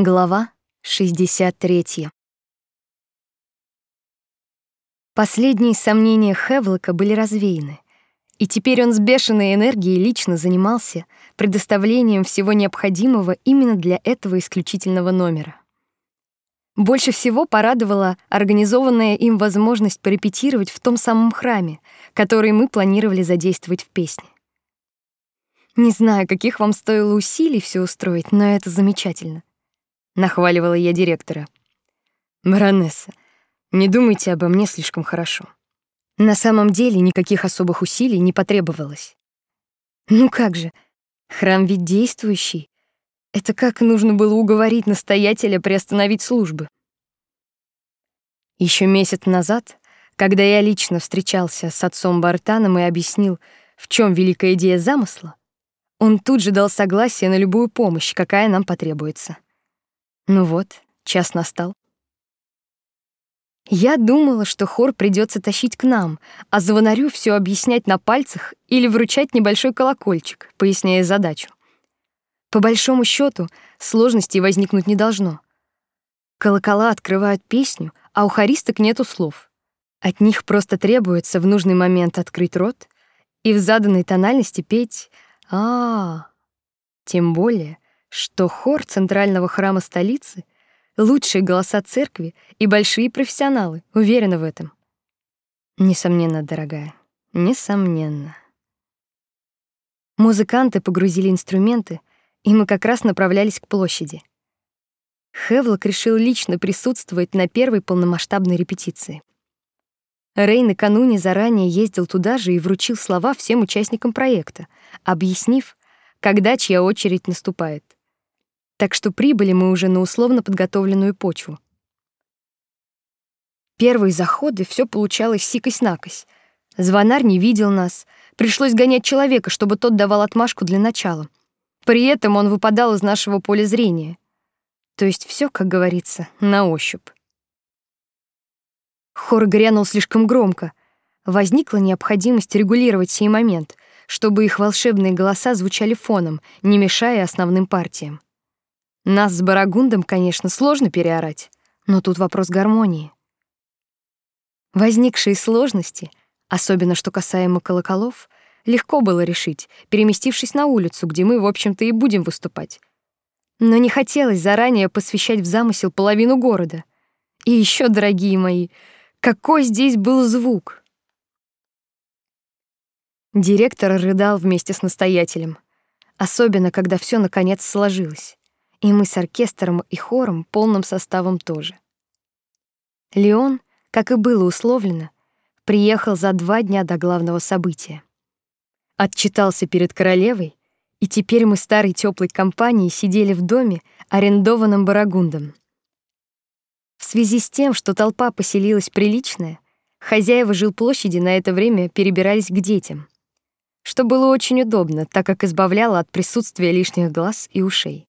Глава 63. Последние сомнения Хевлока были развеяны, и теперь он с бешеной энергией лично занимался предоставлением всего необходимого именно для этого исключительного номера. Больше всего порадовала организованная им возможность порепетировать в том самом храме, который мы планировали задействовать в песне. Не знаю, каких вам стоило усилий все устроить, но это замечательно нахваливала я директора. Баронесса, не думайте обо мне слишком хорошо. На самом деле никаких особых усилий не потребовалось. Ну как же? Храм ведь действующий. Это как нужно было уговорить настоятеля приостановить службы. Еще месяц назад, когда я лично встречался с отцом Бартаном и объяснил, в чем великая идея замысла, он тут же дал согласие на любую помощь, какая нам потребуется. Ну вот, час настал. Я думала, что хор придется тащить к нам, а звонарю все объяснять на пальцах или вручать небольшой колокольчик, поясняя задачу. По большому счету, сложностей возникнуть не должно. Колокола открывают песню, а у хористок нету слов. От них просто требуется в нужный момент открыть рот и в заданной тональности петь а, -а, -а. Тем более, что хор центрального храма столицы — лучшие голоса церкви и большие профессионалы, уверена в этом. Несомненно, дорогая, несомненно. Музыканты погрузили инструменты, и мы как раз направлялись к площади. Хевлок решил лично присутствовать на первой полномасштабной репетиции. Рэй накануне заранее ездил туда же и вручил слова всем участникам проекта, объяснив, когда чья очередь наступает так что прибыли мы уже на условно подготовленную почву. Первые заходы все получалось сикость-накость. Звонарь не видел нас, пришлось гонять человека, чтобы тот давал отмашку для начала. При этом он выпадал из нашего поля зрения. То есть все, как говорится, на ощупь. Хор грянул слишком громко. Возникла необходимость регулировать сей момент, чтобы их волшебные голоса звучали фоном, не мешая основным партиям. Нас с Барагундом, конечно, сложно переорать, но тут вопрос гармонии. Возникшие сложности, особенно что касаемо колоколов, легко было решить, переместившись на улицу, где мы, в общем-то, и будем выступать. Но не хотелось заранее посвящать в замысел половину города. И еще, дорогие мои, какой здесь был звук! Директор рыдал вместе с настоятелем, особенно когда все наконец сложилось и мы с оркестром и хором полным составом тоже. Леон, как и было условлено, приехал за два дня до главного события. Отчитался перед королевой, и теперь мы старой теплой компанией сидели в доме, арендованном Барагундом. В связи с тем, что толпа поселилась приличная, хозяева жилплощади на это время перебирались к детям, что было очень удобно, так как избавляло от присутствия лишних глаз и ушей.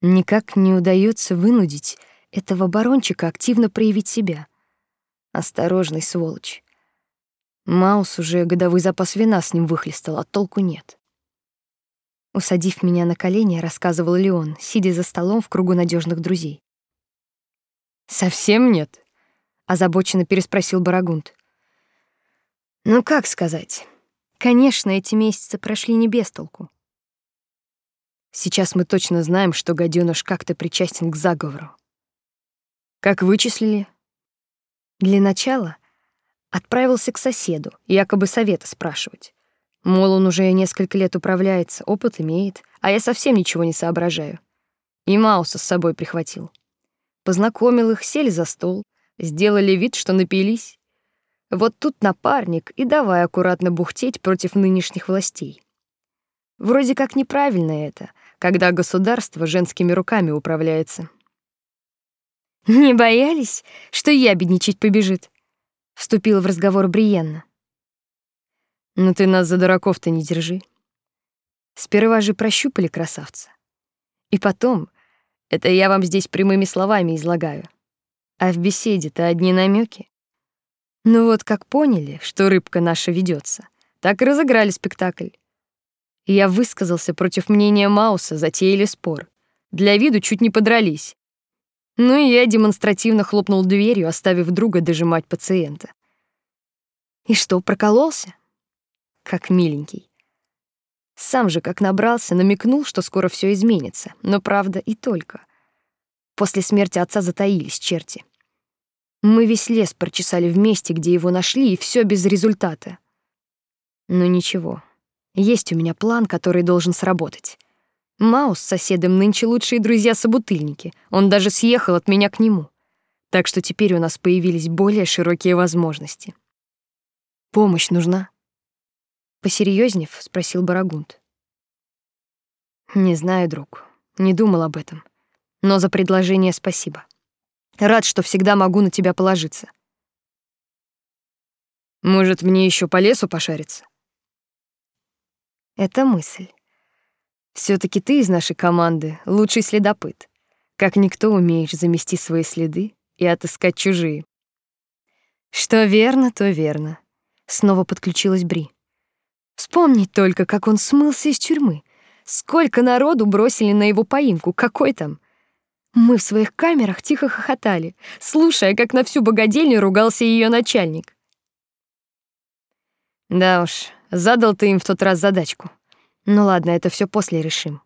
Никак не удается вынудить этого барончика активно проявить себя. Осторожный сволочь. Маус уже годовой запас вина с ним выхлестал, а толку нет. Усадив меня на колени, рассказывал Леон, сидя за столом в кругу надежных друзей. «Совсем нет?» — озабоченно переспросил Барагунд. «Ну, как сказать? Конечно, эти месяцы прошли не без толку. Сейчас мы точно знаем, что гадёныш как-то причастен к заговору. Как вычислили? Для начала отправился к соседу, якобы совета спрашивать. Мол, он уже несколько лет управляется, опыт имеет, а я совсем ничего не соображаю. И Мауса с собой прихватил. Познакомил их, сели за стол, сделали вид, что напились. Вот тут напарник и давай аккуратно бухтеть против нынешних властей. Вроде как неправильно это, когда государство женскими руками управляется. Не боялись, что я бедничать побежит? Вступил в разговор Бриенна. Ну ты нас за дураков-то не держи. Сперва же прощупали красавца. И потом, это я вам здесь прямыми словами излагаю. А в беседе-то одни намеки. Ну вот как поняли, что рыбка наша ведется, так и разыграли спектакль. Я высказался против мнения Мауса, затеяли спор. Для виду чуть не подрались. Ну и я демонстративно хлопнул дверью, оставив друга дожимать пациента. И что, прокололся? Как миленький. Сам же, как набрался, намекнул, что скоро все изменится. Но правда и только. После смерти отца затаились черти. Мы весь лес прочесали вместе, где его нашли, и все без результата. Но ничего. Есть у меня план, который должен сработать. Маус с соседом нынче лучшие друзья-собутыльники. Он даже съехал от меня к нему. Так что теперь у нас появились более широкие возможности. Помощь нужна? Посерьезнев, спросил Барагунд. Не знаю, друг. Не думал об этом. Но за предложение спасибо. Рад, что всегда могу на тебя положиться. Может, мне еще по лесу пошариться? Это мысль. все таки ты из нашей команды лучший следопыт. Как никто умеешь замести свои следы и отыскать чужие. Что верно, то верно. Снова подключилась Бри. Вспомнить только, как он смылся из тюрьмы. Сколько народу бросили на его поимку, какой там. Мы в своих камерах тихо хохотали, слушая, как на всю богадельню ругался ее начальник. Да уж, задал ты им в тот раз задачку. Ну ладно, это все после решим.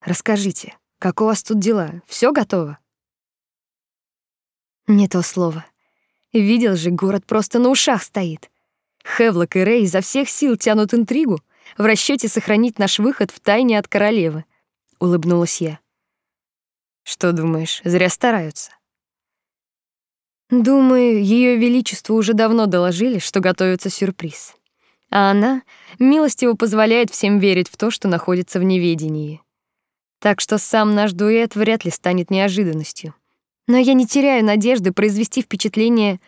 Расскажите, как у вас тут дела? Все готово? Не то слово. Видел же, город просто на ушах стоит. Хевлок и Рэй изо всех сил тянут интригу в расчете сохранить наш выход в тайне от королевы. Улыбнулась я. Что думаешь, зря стараются? Думаю, ее величеству уже давно доложили, что готовится сюрприз. А она милостиво позволяет всем верить в то, что находится в неведении. Так что сам наш дуэт вряд ли станет неожиданностью. Но я не теряю надежды произвести впечатление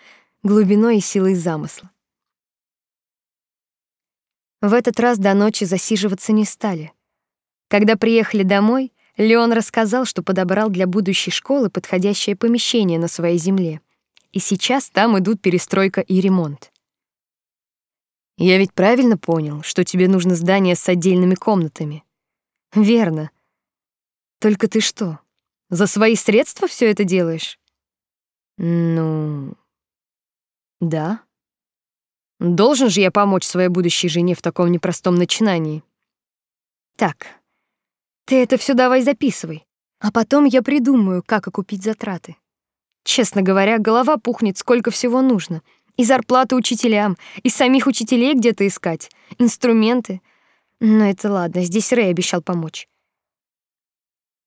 глубиной и силой замысла. В этот раз до ночи засиживаться не стали. Когда приехали домой, Леон рассказал, что подобрал для будущей школы подходящее помещение на своей земле — и сейчас там идут перестройка и ремонт. Я ведь правильно понял, что тебе нужно здание с отдельными комнатами. Верно. Только ты что, за свои средства все это делаешь? Ну, да. Должен же я помочь своей будущей жене в таком непростом начинании. Так, ты это все давай записывай, а потом я придумаю, как окупить затраты. Честно говоря, голова пухнет, сколько всего нужно. И зарплаты учителям, и самих учителей где-то искать, инструменты. Но это ладно, здесь Рэй обещал помочь.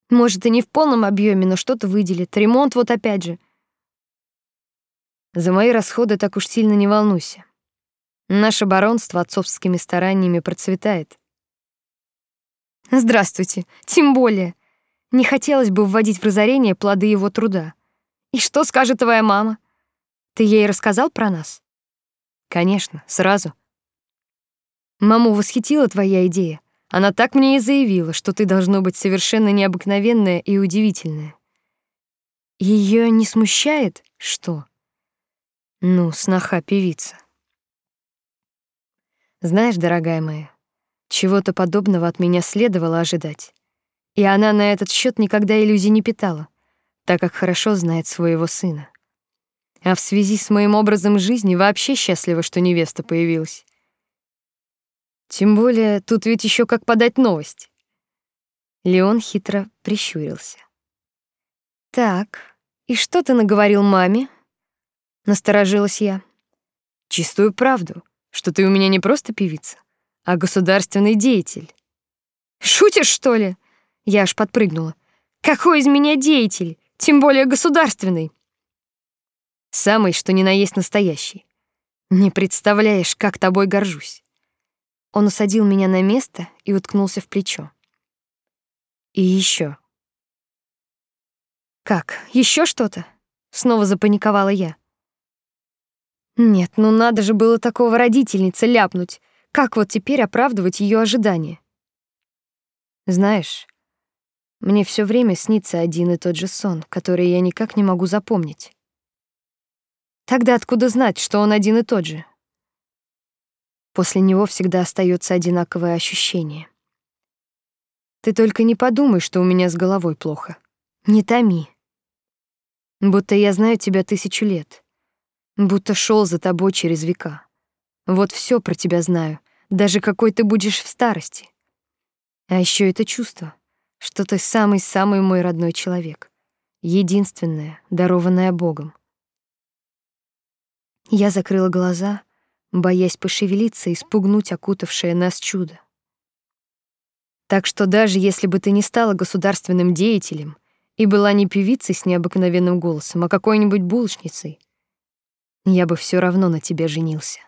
Может, и не в полном объеме, но что-то выделит. Ремонт вот опять же. За мои расходы так уж сильно не волнуйся. Наше баронство отцовскими стараниями процветает. Здравствуйте. Тем более. Не хотелось бы вводить в разорение плоды его труда. И что скажет твоя мама? Ты ей рассказал про нас? Конечно, сразу. Маму восхитила твоя идея. Она так мне и заявила, что ты должно быть совершенно необыкновенная и удивительная. Ее не смущает, что? Ну, сноха-певица. Знаешь, дорогая моя, чего-то подобного от меня следовало ожидать. И она на этот счет никогда иллюзий не питала так как хорошо знает своего сына. А в связи с моим образом жизни вообще счастлива, что невеста появилась. Тем более, тут ведь еще как подать новость. Леон хитро прищурился. Так, и что ты наговорил маме? Насторожилась я. Чистую правду, что ты у меня не просто певица, а государственный деятель. Шутишь, что ли? Я аж подпрыгнула. Какой из меня деятель? тем более государственный. Самый, что ни на есть настоящий. Не представляешь, как тобой горжусь. Он усадил меня на место и уткнулся в плечо. И еще. Как? Еще что-то? Снова запаниковала я. Нет, ну надо же было такого родительница ляпнуть. Как вот теперь оправдывать ее ожидания? Знаешь, мне все время снится один и тот же сон, который я никак не могу запомнить. Тогда откуда знать, что он один и тот же? После него всегда остается одинаковое ощущение. Ты только не подумай, что у меня с головой плохо. Не томи. Будто я знаю тебя тысячу лет. Будто шел за тобой через века. Вот все про тебя знаю, даже какой ты будешь в старости. А еще это чувство, что ты самый-самый мой родной человек, единственное, дарованное Богом. Я закрыла глаза, боясь пошевелиться и спугнуть окутавшее нас чудо. Так что даже если бы ты не стала государственным деятелем и была не певицей с необыкновенным голосом, а какой-нибудь булочницей, я бы все равно на тебе женился.